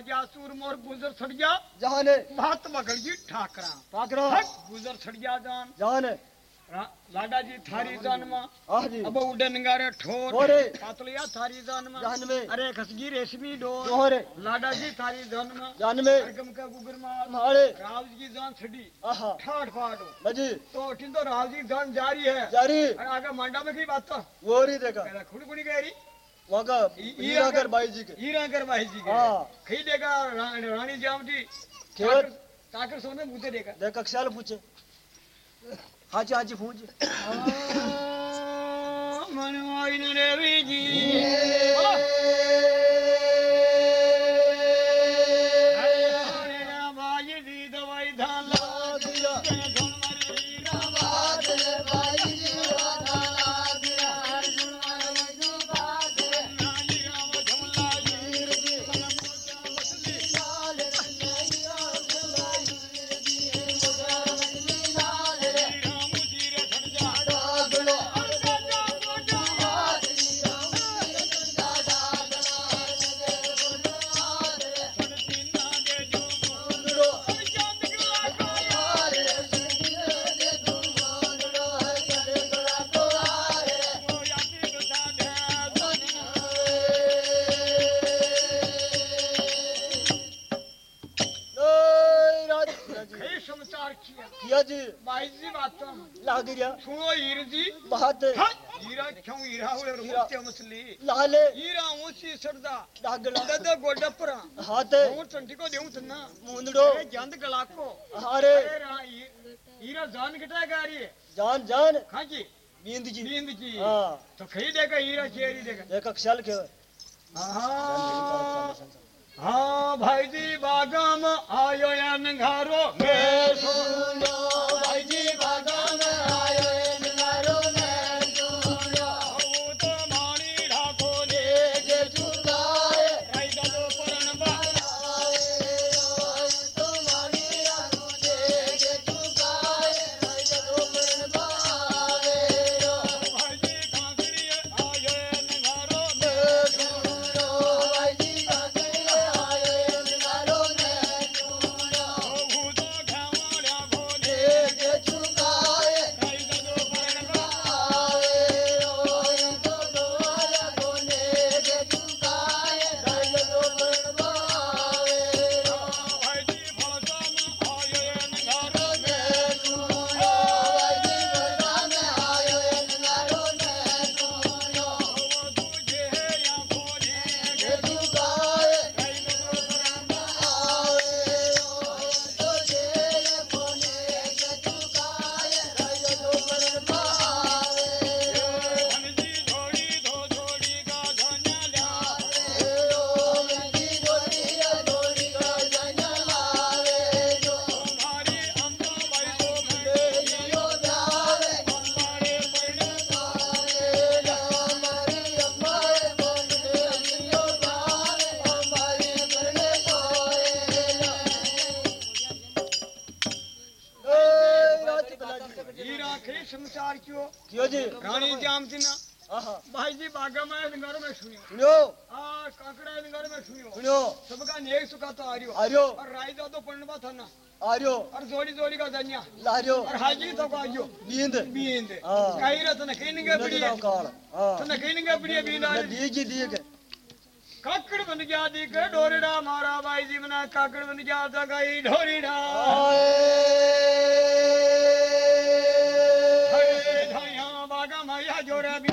खा सूर मोर गुजर छड़ जा जाने। बात बगड़ जी ठाकरा। ठाकरा। हट गुजर छड़ जा जान। जाने। रा- लाडा जी थारी जान। मा। जी। अब उड़े नंगारे ठोर। पातलिया थारी जान मा। जान में। अरे खसगी रेशमी डोर। लाडा जी थारी जान मा। जान में। अरगम का गुगर मार राव जी की जान छड़ी आहा। ठाठ फाट बजी तो किन तो राव जी जान जारी है। जारी। और आगे मांडा में की बात तो वो रही देखा। खुड़ खुड़ी गई रही। वहाँ का ई- ई हीरा अगर- कर बाई जी के जी के। हाँ। खई देगा रानी जाम जी केवल ताकर सोने मुझे देगा देख कक्षाल पूछे। हाची हाची पूछ मनवाई न देवी जी। लाग गया सुनो हीर जी। बात हाँ, हीरा क्यों हीरा हुए हीरा। रुपये मछली लाले। हीरा ऊँची सरदा। लाग गला दद गोडा परा हाथ। और चंटी को देऊं तना मुंदड़ो। अरे जंद गला को अरे हीरा जान किटा गा रही जान जान। हाँ जी। नींद जी। नींद की हाँ। तो खई देगा हीरा चेरी देगा देख कक्षाल के हाँ। हाँ भाई जी बागाम आयो या नंगारो मैं सुनो भाई जी बागाम आयो। ना आर्यो और जोड़ी जोड़ी का धनिया लार्यो और हाजी तो का आयो नींद बींद हाँ। कहीं रहता ना कहीं नहीं बड़ी नदी हाँ तो ना कहीं नहीं बड़ी बींद आ दी जी दी के काकड़ बन गया दी के डोरीडा मारा भाई जी मना काकड़ बन गया था गई डोरीडा हरे धैया बागा मैया जोरा भी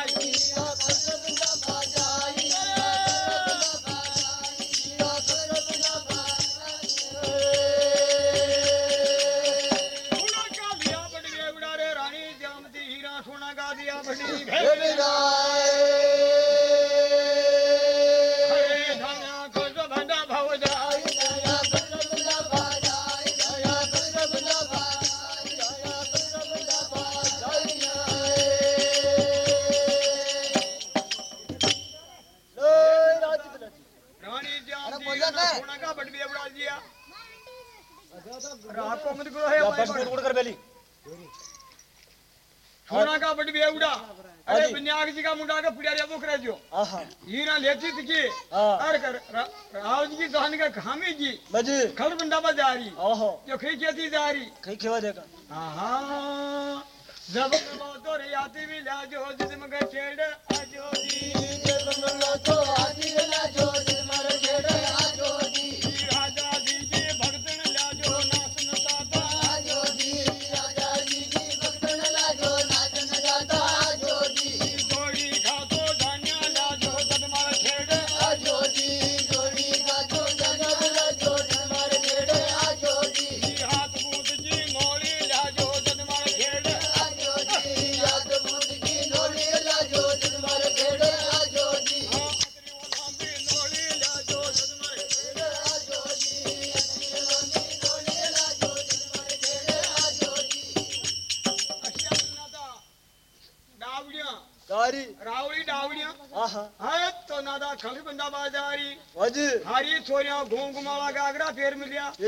देखा हाँ हाँ। जब तो भी लाजो जिसम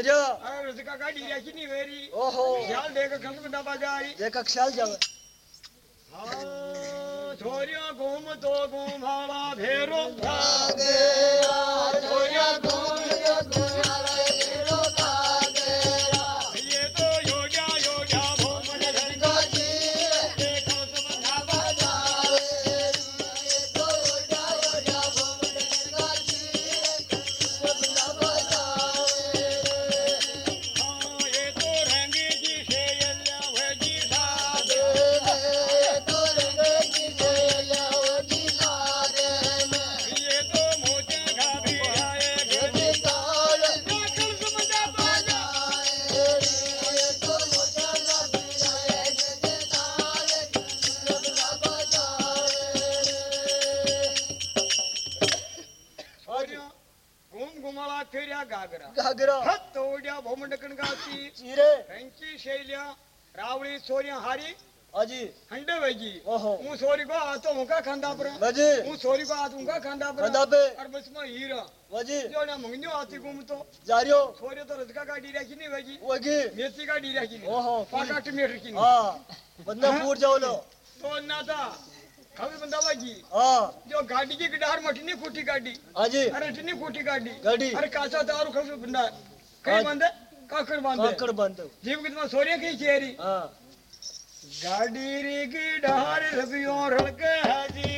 जा। अरे रजका का डीरा की नहीं वेरी ओहो ख्याल देख खल बंदा बाजारी देख ख्याल जावे हाँ छोरिया घूम तो घुमाला फेरो ये પ્રતાપે અરબસમાં હીરા વજી જો ના મંગનો આતી ગુમતો જાર્યો છોરે તો રજકા કાઢી રાખી ની વજી વજી મેથી કાઢી રાખી ની ઓહો પાકાટ મેઠ કી હા બંદા પૂર જાવલો તો ના તા હવે બંદા વાગી હા જો ગાડી કી ગડાર મઠની કુટી ગાડી હાજી અરે મઠની કુટી ગાડી ગાડી અરે કાચા દારૂ ખસો બંદા કઈ બંદે કાકર બંદે કાકર બંદે જીવ કિતમાં સોરે કી ચેરી હા ગાડી રી ગડાર રબિયો રળકે હાજી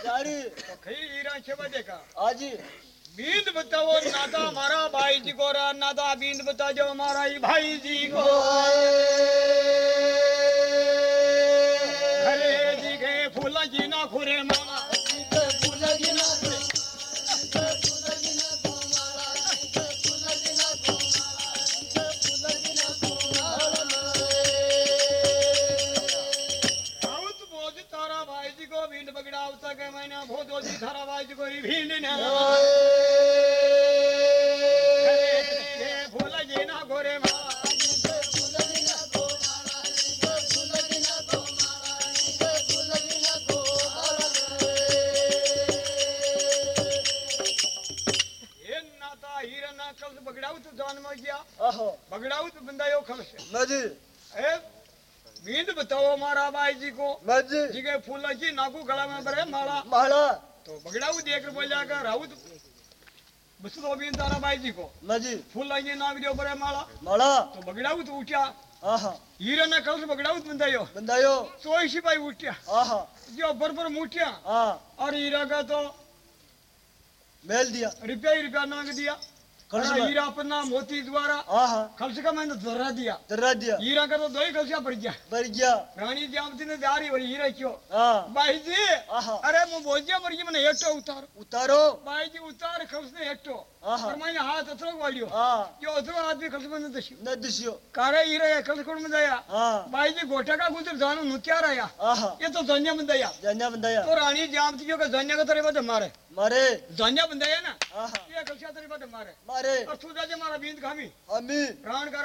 जारी तो खई हीरा छबा देखा। आजी बींद बताओ नाता हमारा भाई जी को रा नाता बींद बता जो हमारा ही भाई जी को। हरे जी के फूला जी ना खुरे मामा बताओ हमारा भाई जी को। मजी जी। के फूला जी नाकू गला में भरे माला माला तो बगड़ाऊ देख बोलिया कर राउत तो- बसरोबीन ताराबाई तो जी को। जी। फूल लाइए नाग दियो पर माला। माला। तो बगड़ाऊ तो उठा आहा। हीरा ने कल से बगड़ाऊ तो बंदायो बंदायो सोई सिपाही उठा आहा। जो बर मुठिया। हाँ। और हीरा का तो मेल दिया। रुपया ही रुपया नाग दिया। हीरा अपना मोती द्वारा आहा। कलश का मैंने धरा दिया। दर्रा दिया। हीरा का तो दो ही कलशा भर गया। भर गया। रानी जामती ने जा रही और हीरा क्यों हाँ। भाई जी अरे मैं बोझिया भर गई मैंने हेठो उतारो। उतारो। भाई जी उतार कलश ने हेठो। ये तेरे मारे। मारे। और मारा बींद खामी। प्राण का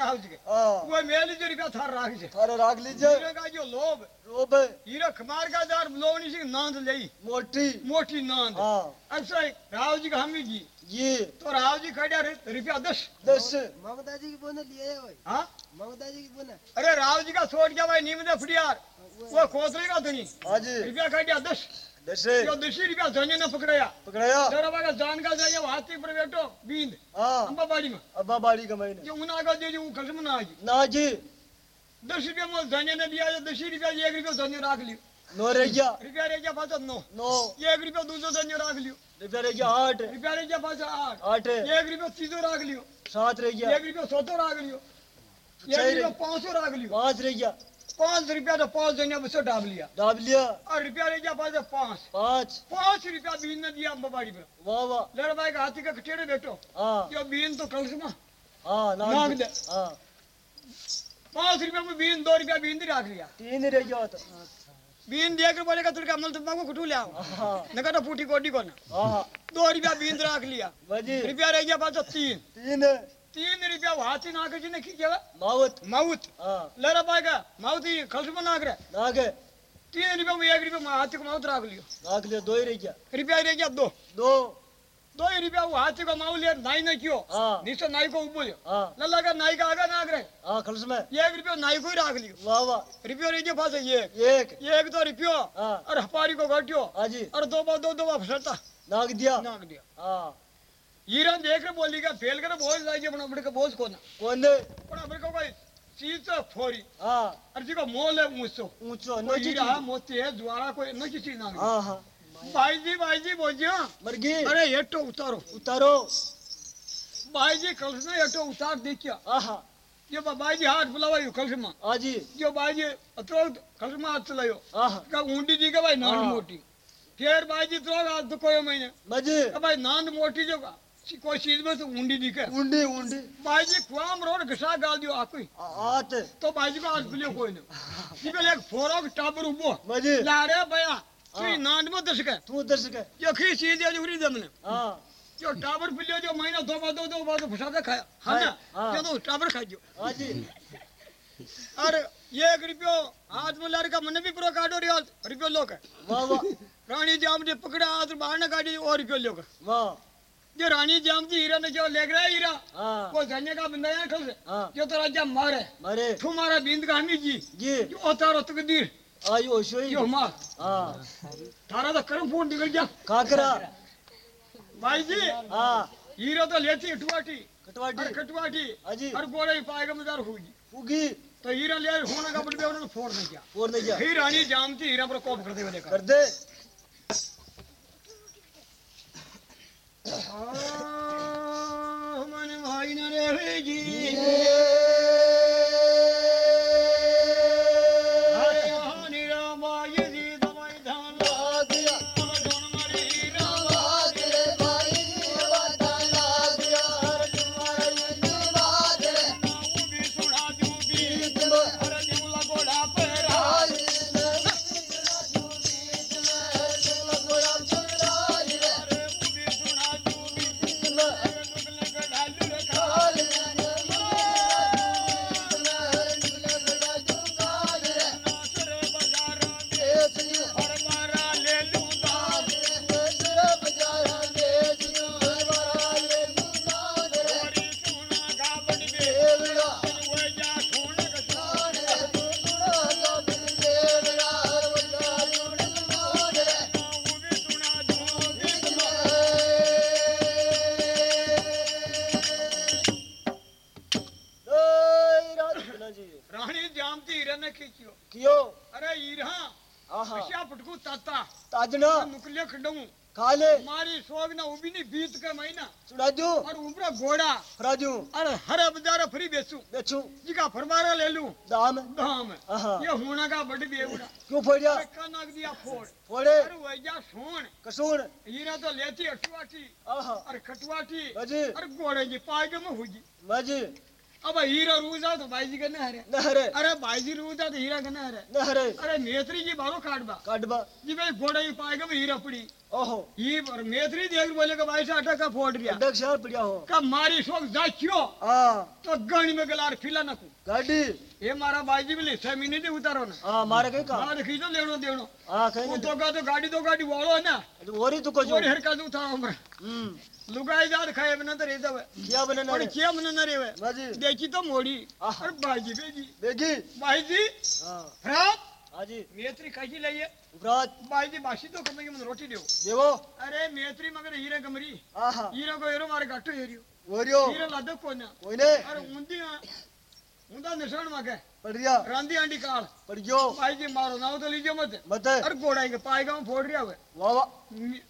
वो मेली जो रुपया थार राख थारे राख हीरा का जो लोभ। हीरा खमार का दार लोवनी से नांद लई। मोटी। मोटी नांद। हाँ। अच्छा राव जी का हमी जी। ये तो राव जी खड़ा रे रुपया दस दस। ममता जी की बोने लिए है भाई। हाँ? ममता जी की बोने अरे राव जी का छोड़ गया भाई नीम दे फुटियार वो खोसले का धनी आज। रुपया खड़ा दस। दस। जो दसी रुपया धनी ने पकड़ाया। पकड़ाया। जरा बागा जान का जाया हाथी पर बैठो बींद हाँ। अंबा बाड़ी में। अब्बा बाड़ी का महीने जो उना का दे जो वो खसम ना आई ना जी दस रुपया मोल धनी ने दिया दस रुपया एक रुपया धनी राख लियो। नो रह गया रुपया रह गया पाँच नौ नौ एक रुपया दूसरो धनी राख लियो रुपया रह गया आठ रुपया रह गया पाँच आठ आठ एक रुपया तीसो राख लियो सात रह गया एक रुपया सोतो राख लियो एक छह रुपया पाँच सौ राख लियो पाँच रह गया पाँच रुपया तो पाँच धनिया बसो डाल लिया डाब लिया और रुपया रह गया पाँच पाँच पाँच पाँच रुपया बीन ने दिया अंबाबाड़ी में वाह वाह लड़ भाई का हाथी का कटेड़े बैठो हाँ जो बीन तो कल से हाँ नाग दे। हाँ पाँच रुपया में बीन दो रुपया बीन दी राख लिया तीन रह गया तो बीन देख बोलेगा तुझे अमल तुम को कुटू ले आओ नका तो फूटी कोटी को ना। हाँ। दो रुपया बीन राख लिया। रुपया रह गया पाँच तीन। तीन तीन रुपया हाथी नाक जी ने खींचा माउत हाँ। लड़ा पाएगा माउत ही खलसमा नाक रहे। नाक तीन रुपया में एक रुपया हाथी को माउत राख लियो। नाग लियो दो ही रह गया। रुपया रह गया दो। दो। दो ही रुपया वो हाथी को माउ लिया नाई ने क्यों। नीचे नाई को उबो हाँ। लल्ला का नाई का आगा नाक रहे हाँ खलस में। एक रुपया नाई को ही राख लियो। वाह वाह। रुपया रह गया पास एक। एक। एक तो रुपयो। और हपारी को घटियो। हाँ जी। और दो बार दो दो बार फसलता नाग दिया। नाक दिया। हाँ। हीरा देख रहे बोली का फेल कर बोझ लाइए बना बड़े का बोझ को ना कौन। ने बड़ा बड़े को कोई चीज़ तो फोरी हाँ। और जी को मोल है ऊंचो। कोई नोची हीरा मोती है ज्वाला कोई न किसी ना हाँ हाँ। भाई जी भाई जी बोझिया मर गई अरे येटो उतारो। उतारो। भाई जी कल से येटो उतार देखिया आहा। जो भाई जी हाथ बुलावायो कल से माँ। हाँ जी। जो भाई जी अतो कल से माँ हाथ चलायो। आहा। का ऊंडी दी के भाई नान हाँ। मोटी। फिर भाई जी तो हाथ तो कोई महीने। मज़े का भाई नान मोटी जो का कोई चीज़ में तो ऊंडी दिखे। उंडी उंडी भाई जी खुआम रोड घसा गाल दियो आकोई। आत। तो भाई जी को आज बुलियो कोई नहीं। जी को एक फोरो टाबर उबो मज़े लारे भया तू हाँ। नान में दस के तू दर्शक है। जो खी चीज़ है जुरी दमने हाँ। जो टाबर पिलियो जो महीना दो बार दो दो बार तो फसादा खाया। हाँ ना हाँ। जो तो टाबर खा जो। हाँ जी। और ये एक रुपयो हाथ में लड़का मन भी पूरा काटो रियो रुपयो लो के। वाह वाह। रानी जाम ने पकड़ा हाथ बाहर ने काटी और रुपयो लो के। वाह। जो रानी जाम थी हीरा ने जो ले गया हीरा हाँ। वो धन्य का बंदा है खल हाँ। जो तो राजा मारे। मारे। तू मारा बिंद का हमी जी। जी। जो उतारो तकदीर। आई ओशोई जो मार हाँ। थारा तो कर्म फूट निकल गया। काकरा। भाई जी हाँ। हीरो तो लेती कटवाटी। कटवाटी जी। और गोरे पाएगा मजार होगी। उगी तो हीरा ले होने का उन्होंने फोड़ नहीं किया। नहीं रानी जामती हीरा पर कोप हुए देखा कर दे। मन भाई न रे जी। મહિના चुड़ाजू और ઉપરા ઘોડા फराजू और हरे बजारे फ्री बेचू बेचू जिका फरमारा ले लूं दाम दाम आहा ये होना का बड़ी बेवड़ा क्यों फोड़िया का नाग दिया फोड़ फोड़े अरे वैजा सोन कसूर हीरा तो लेती अठवाटी आहा और खटवाटी मजी और घोड़े की पाग में होगी मजी अब हीरा रूजा तो भाई जी का न हरे नहरे अरे भाई जी रूजा तो हीरा का न हरे नहरे अरे मेत्री जी बारो काटबा काटबा जी भाई घोड़े की पाग में हीरा पड़ी ओहो। ये और मेत्री देख बोले का भाई से अटक का फोड़ रिया अड्डक शहर पड़िया हो। का मारी शोक जाच्यो। आ। तो गणी में गलार फिला नकू गाड़ी। ये मारा भाई जी बोले छह महीने उतारो ना। आ मारे कहीं का हाँ खींचो लेनो देनो आ कहीं वो तो का तो गाड़ी तो गाड़ी वालो ना। ओरी तू को जो और हर का तो था हमरे। हम्म। लुगाई जात खाए बना तो रहता है किया बने और ना क्या मन न रेवे मजी देखी तो मोड़ी। और बाजी बेजी बेगी बाजी हाँ। रात हाजी मेत्री काजी लइए उपरात बाजी बासी तो कमे मन रोटी देव देवो अरे मेत्री मगर हीरे गमरी आहा हीरे को हेरो मारे गाटो हेरियो ओरियो हीरे लादो कोना कोई ने अरे ऊंदी ऊंदा निशान मागे पड़िया रांदी आंडी काल पड़ियो बाजी मारो नाव तो लीजियो मत मत अरे गोड़ाएँगे पाएगा हम फोड़ रिया हुए वाह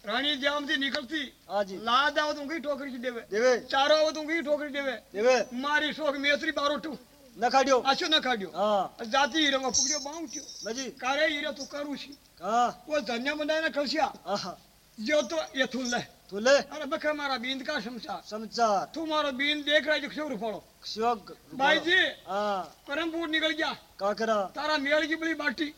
रानी जाम थी निकलती हाजी लाद आओ तुम की ठोकरी देवे देवे चारो की ठोकरी देवे देवे मारी शोक मेत्री आशो न काढ्यो हाँ जाती हीरो में पुगड़ियो बाऊट्यो मजी कारे हीरो तू करू छी हाँ वो धन्य बनाए ना खलसिया आहा जो तो ये थुल अरे बखा मारा बींद का शमशार समाचार तू मारो बींद देख रहा है जो क्षोर फोड़ो शिवक भाई जी हाँ परमपुर निकल गया काकरा तारा मेल की बड़ी बाटी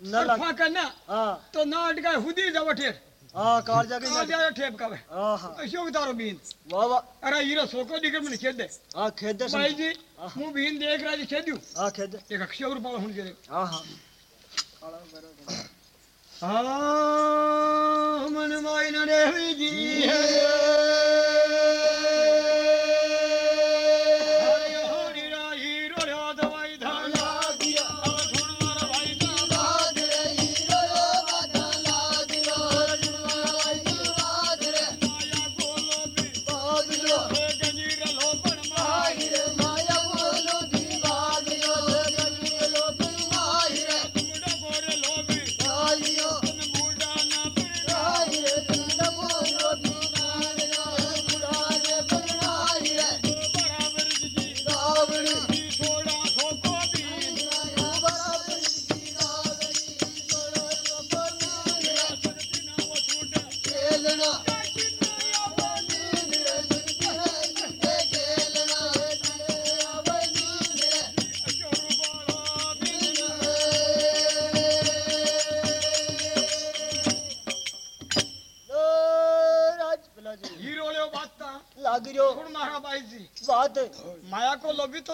न फाका ना हाँ तो ना अटका हुदी जाव ठेर हाँ कार जाके आ जाए ठेप का आहा अशोक तारो बीन। वाह वाह। अरे हीरो सोको निकल मैंने खेद दे हाँ खेद दे भाई जी हाँ। मु बीन देख रहा जी खेदियो हाँ। खेद दे एक अक्षर पालो हुन जे आहा काला बरो हाँ मन माई न देवी जी है।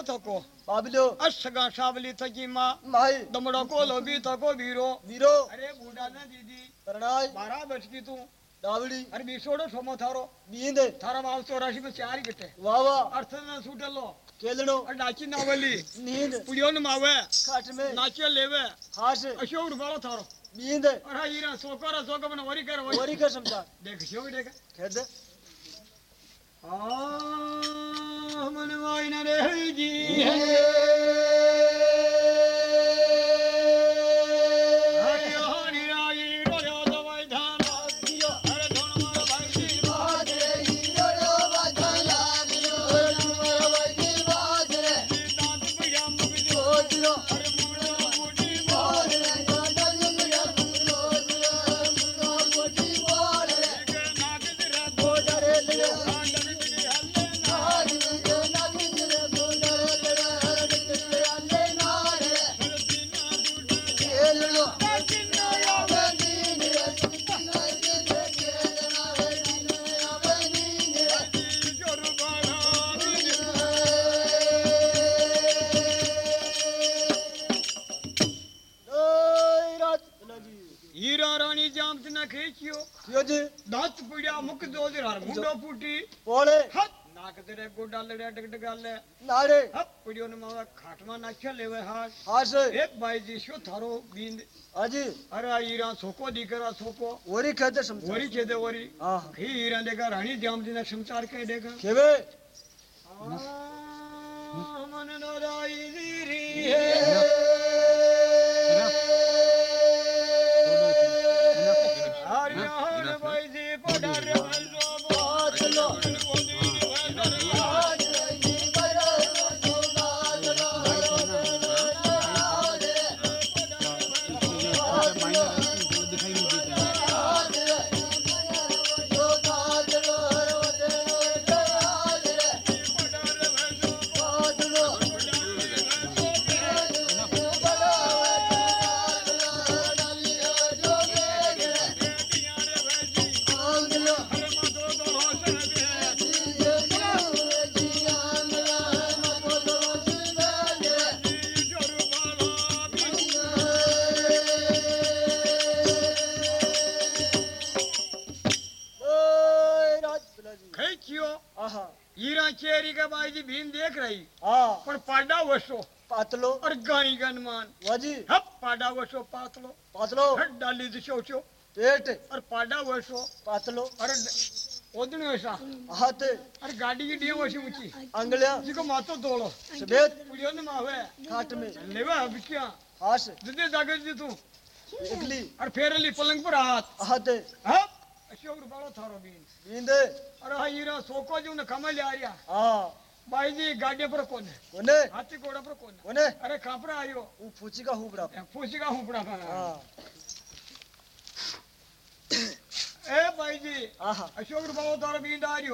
तो थको। बाबलो। अशगा शावली थकी माँ। माई। दमड़ो को लोभी थको वीरो। वीरो। अरे बूढ़ा ना दीदी। करणाय बारह बच की तू। दावड़ी। अरे बीसोड़ो सोमो थारो। बींद थारा बाल चौरासी में चार गिटे वाह वाह। अर्थ न सूटलो। केलनो और नाची नावली नींद पुड़ियो न मावे। खाट में। नाचे लेवे। हास अशोक रुपालो थारो। बींद और हाँ हीरा सोको रा सोको मन वरी कर वरी। वरी का समझा। देख शोक देख। खेद आ। मन वाई न નાખ્યા લેવે હાથ હાશ એક ભાઈજી શું થારો બિંદ હાજી અરે આ હીરા સોકો દીકરા સોકો ઓરી ખેદે સમચાર ઓરી ખેદે ઓરી હા હી હીરા દેગા રાણી જામજી ના સમચાર કહે દેગા કેવે મન નો રાઈ દીરી હે આવશો એટે અરે પાડા વસો પાતલો અરે ઓદણ વસા હાતે અરે ગાડી કી ડીમ વસી ઊંચી અંગળ્યા જીકો માથો ધોળો સબેત પુડિયો ને માવે ખાટ મે લેવા બિક્યા હાસ દીદી જાગે જી તું એકલી અરે ફેરેલી પલંગ પર હાથ હાતે હા અશોક રૂપાળો થારો બીન બીંદે અરે હા હીરા સોકો જ ને કમલ આર્યા હા બાઈજી ગાડે પર કોને કોને હાથી ઘોડા પર કોને કોને અરે ખાપરા આયો હું ફૂચી કા હુપડા ફૂચી કા હુપડા હા ए भाई जी अशोक बाबा द्वारा आ रही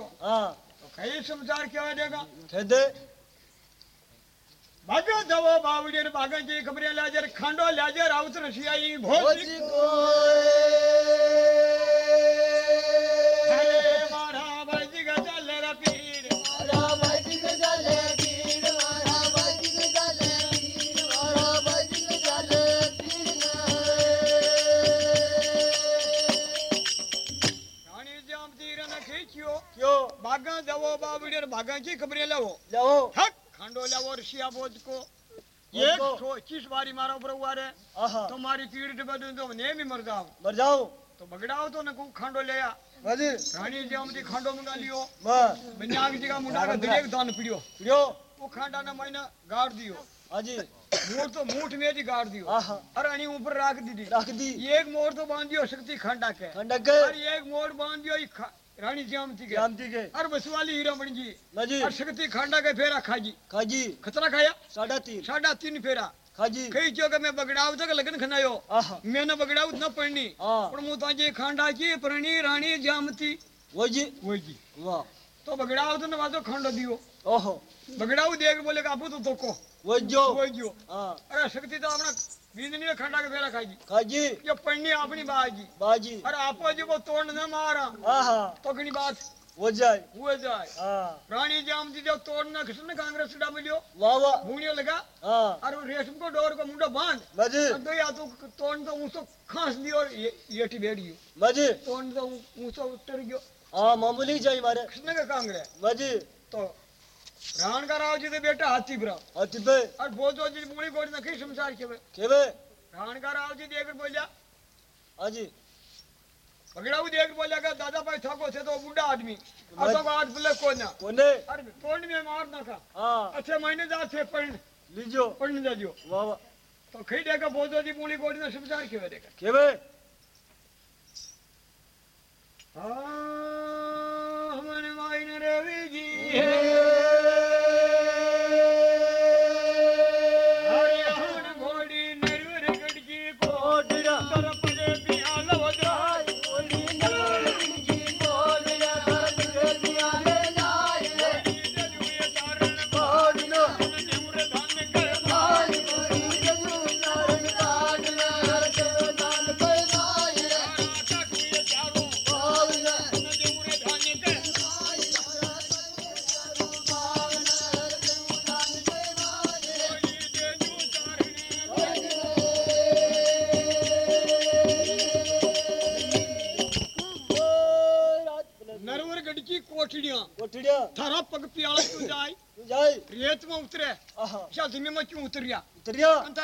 तो कई समाचार क्या देगा भागो दवा लाजर खांडो लाजर आवत को लो लो खंडो लो ऋषिया बोझ को। एक सौ इक्कीस बारी मारो प्रभुआ रे। तुम्हारी पीड़ बदल दो तो ने भी मर जाओ। मर जाओ। तो बगड़ाओ तो नकू खंडो ले आ। रानी जी हमदी खंडो मुंडा लियो। बन्याग जी का मुंडा का दिलेग दान पियो। पियो। वो खंडा ना मैंने गाड़ दियो। हाँ अजी मोर तो मूठ में जी गाड़ दियो। अरे अनी ऊपर राख दी राख दी। एक मोर तो बाँध दियो शक्ति खंडा के। खंडा के। और एक मोर बाँध दियो रानी जामती के। जामती के। और बसवाली हीरा बन जी। माजी और शक्ति खांडा के फेरा खाजी। खाजी। खतरा खाया? साढ़ा तीन। साढ़ा तीन फेरा। खाजी। कई चो के मैं बगड़ाव तक लगन खनायो। मैंने बगड़ाव न पड़नी। हाँ। पण मु ताजे खांडा की परणी रानी जामती वो जी। वो जी। वाह। तो बगड़ाव तो न वाजो खांडो दियो। ओहो। बगड़ाव देख बोले का आपू तो तोको वो जो। वो जो। हाँ। अरे शक्ति तो अपना बींदनी खंडा के फेरा खाई खाजी ये पढ़नी अपनी बाजी बाजी अरे आपो जी को तोड़ न मारा। आहा तो घनी बात। वो जाए। हुए जाए। हाँ। रानी जाम जी जब तोड़ना कृष्ण कांग्रेस डा मिलियो वाह वाह। भूनियो लगा। हाँ। और रेशम को डोर को मुंडो बाँध। माजी और दो या तो तोड़ तो ऊसो खांस दियो और ये येटी बैठ गयो। माजी तोड़ तो ऊसो उतर गयो। हाँ मामूली जाए मारे। कृष्ण का कांग्रेस? माजी तो राण का राव जी दे बेटा हाथी ब्रा हाथी पे और बोझो जी मुड़ी गोड़ न कई संसार के केवे राण का राव जी देकर बोलिया हाजी पगड़ाऊ देख बोलिया का दादा भाई थको थे तो बूढ़ा आदमी और तो आज बोले को ना कोने अरे तोड़ में मार ना खा हाँ अच्छे महीने जा थे पढ़ लीजो पढ़ने जाजो वाह वाह तो देखा जी। मूली ने के देखा हाँ रवि जी है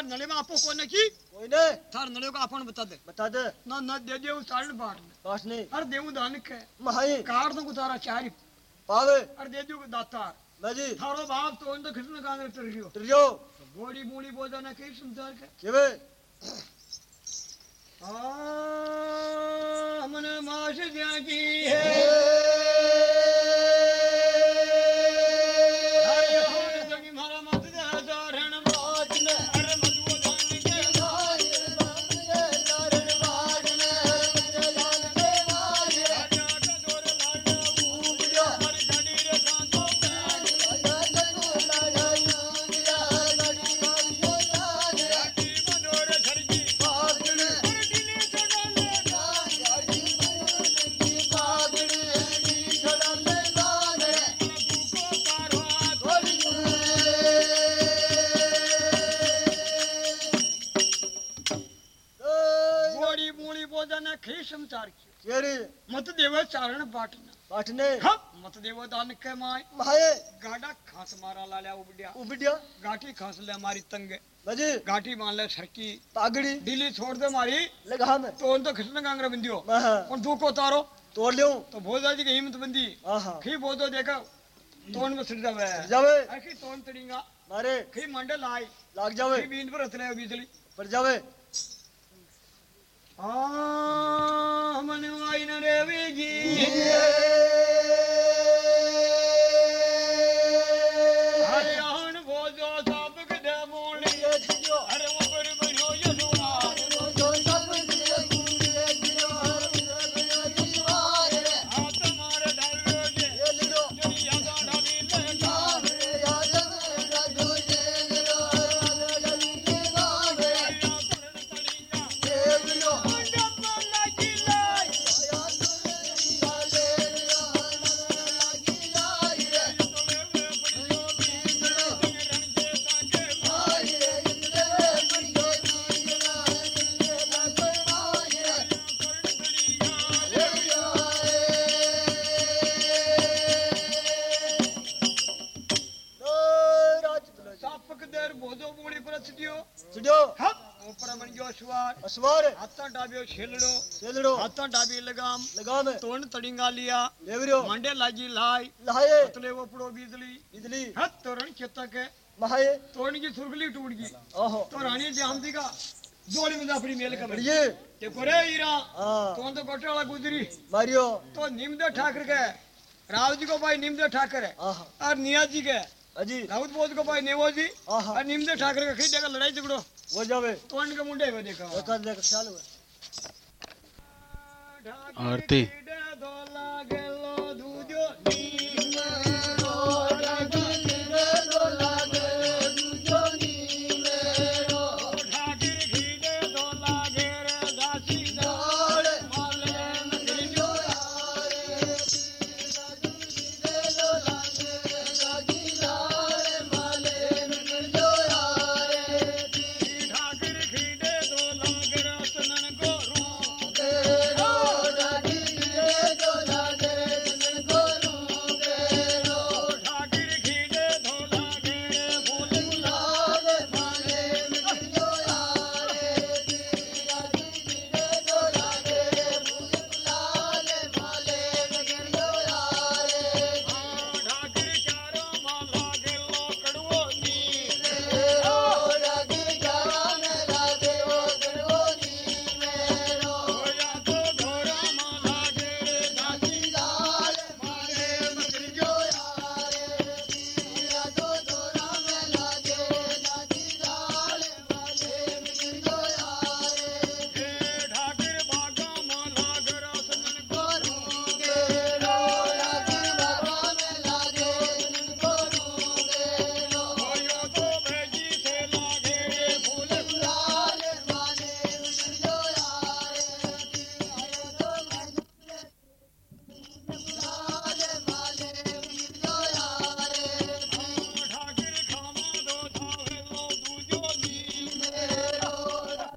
अंतर नले में आपको कौन की कोई ने थार नले को अपन बता दे बता दे ना ना दे दे उतारण बाढ़ में पास नहीं अरे देव दान के महाई कार तो उतारा चारी पावे अरे दे दो दातार माजी थारो बाप तो तो कृष्ण कांग्रेस कर रियो उतरियो गोड़ी मूड़ी बोझा ना कई संसार के केवे आ हमने माश मूड़ी बोझा संसार की मत देव चारण बाटना। काटने हाँ मत देवो दान के माय माये गाड़ा खास मारा ला लिया उबड़िया। उबिडिया। गाठी खास ले हमारी तंग। बजी गाठी मान ले सरकी। पागड़ी दिल्ली छोड़ दे मारी। लगा में तो उन तो खिसने कांगरा बिंदियो। हाँ और दू को उतारो तोड़ लियो तो भोजा जी की हिम्मत बंदी। खी बोधो देखा। तोन में सिर जावे। जावे। अखी तोन तड़ींगा। मारे। खी मंडल लाई लाग जावे। खी बीन पर रतले बिजली पर जावे। आ मन वाई न सेलड़ो डाबी लगाम लगा में तोन तड़िंगा लिया लेवरियो मंडे लाजी लाई लहाये पतले वो पड़ो बिजली बिजली हथ तोरण खेता के महाये तोड़ की सुरगली टूट गई ओहो तो रानी जाम दी का जोड़ी में अपनी मेल का बढ़िए ते कोरे हीरा तो तो गोटे वाला गुजरी मारियो तो निमदे ठाकर के राव जी को भाई निमदे ठाकर है और निया जी के अजी राउत बोध को भाई नेवो जी और निमदे ठाकर के खींचे का लड़ाई झगड़ो वो जावे तो इनके मुंडे में देखा एक आध लेकर चालू है आरती।